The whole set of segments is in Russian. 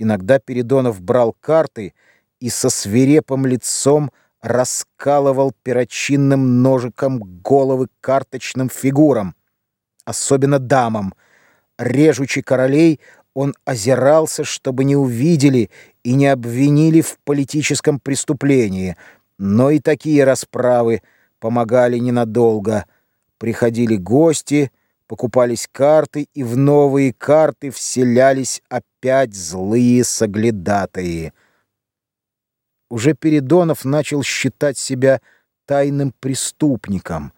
Иногда Передонов брал карты и со свирепым лицом раскалывал перочинным ножиком головы карточным фигурам, особенно дамам. Режучи королей, он озирался, чтобы не увидели и не обвинили в политическом преступлении, но и такие расправы помогали ненадолго. Приходили гости, покупались карты, и в новые карты вселялись опять злые соглядатые. Уже Передонов начал считать себя тайным преступником.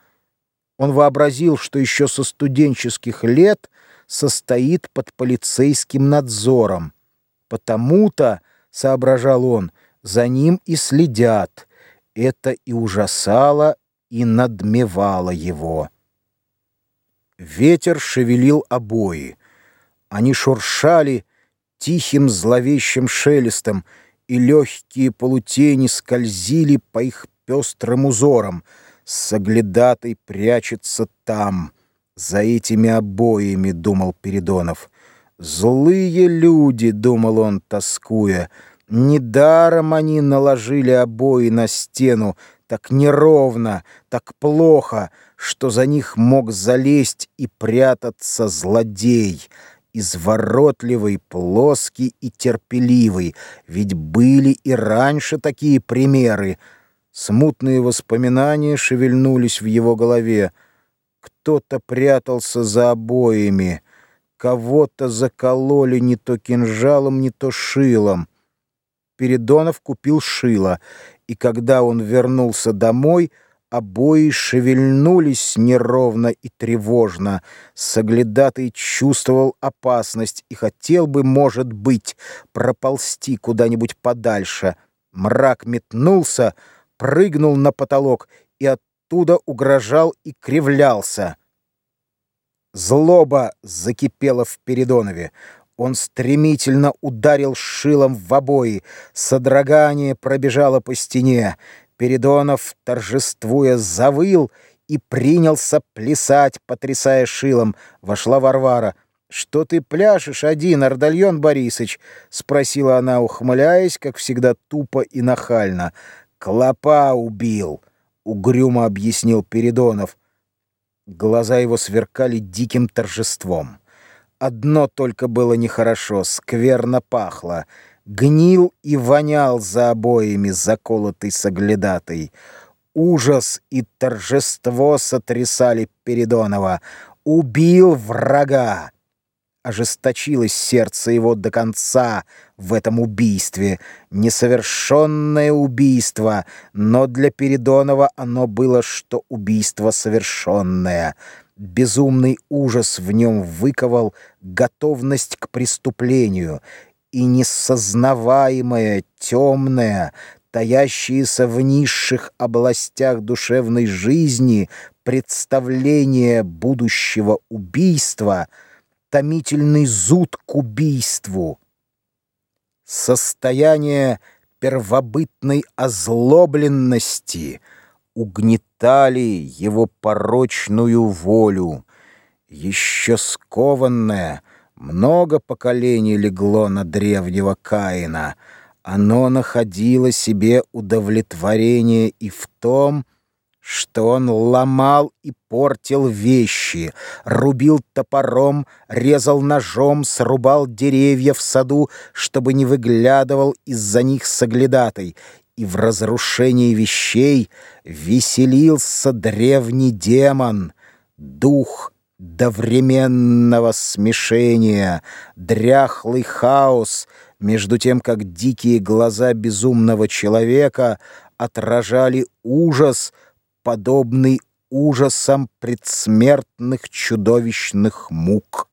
Он вообразил, что еще со студенческих лет состоит под полицейским надзором. Потому-то, соображал он, за ним и следят. Это и ужасало, и надмевало его. Ветер шевелил обои. Они шуршали тихим зловещим шелестом, и легкие полутени скользили по их пестрым узорам. Соглядатой прячется там, за этими обоями, думал Передонов. Злые люди, думал он, тоскуя, недаром они наложили обои на стену, так неровно, так плохо, что за них мог залезть и прятаться злодей, изворотливый, плоский и терпеливый, ведь были и раньше такие примеры. Смутные воспоминания шевельнулись в его голове. Кто-то прятался за обоями, кого-то закололи не то кинжалом, не то шилом. Передонов купил шило, и когда он вернулся домой, обои шевельнулись неровно и тревожно. Соглядатый чувствовал опасность и хотел бы, может быть, проползти куда-нибудь подальше. Мрак метнулся, прыгнул на потолок и оттуда угрожал и кривлялся. Злоба закипела в Передонове. Он стремительно ударил шилом в обои. Содрогание пробежало по стене. Передонов, торжествуя, завыл и принялся плясать, потрясая шилом. Вошла Варвара. «Что ты пляшешь один, Ардальон Борисович?» — спросила она, ухмыляясь, как всегда тупо и нахально. «Клопа убил», — угрюмо объяснил Передонов. Глаза его сверкали диким торжеством. Одно только было нехорошо, скверно пахло. Гнил и вонял за обоями заколотый соглядатой. Ужас и торжество сотрясали Передонова. Убил врага! Ожесточилось сердце его до конца в этом убийстве. Несовершенное убийство, но для Передонова оно было, что убийство совершенное — Безумный ужас в нем выковал готовность к преступлению и несознаваемое, темное, таящееся в низших областях душевной жизни представление будущего убийства, томительный зуд к убийству, состояние первобытной озлобленности — угнетали его порочную волю. Еще скованное, много поколений легло на древнего Каина. Оно находило себе удовлетворение и в том, что он ломал и портил вещи, рубил топором, резал ножом, срубал деревья в саду, чтобы не выглядывал из-за них соглядатой, и в разрушении вещей веселился древний демон, дух довременного смешения, дряхлый хаос, между тем, как дикие глаза безумного человека отражали ужас, подобный ужасам предсмертных чудовищных мук.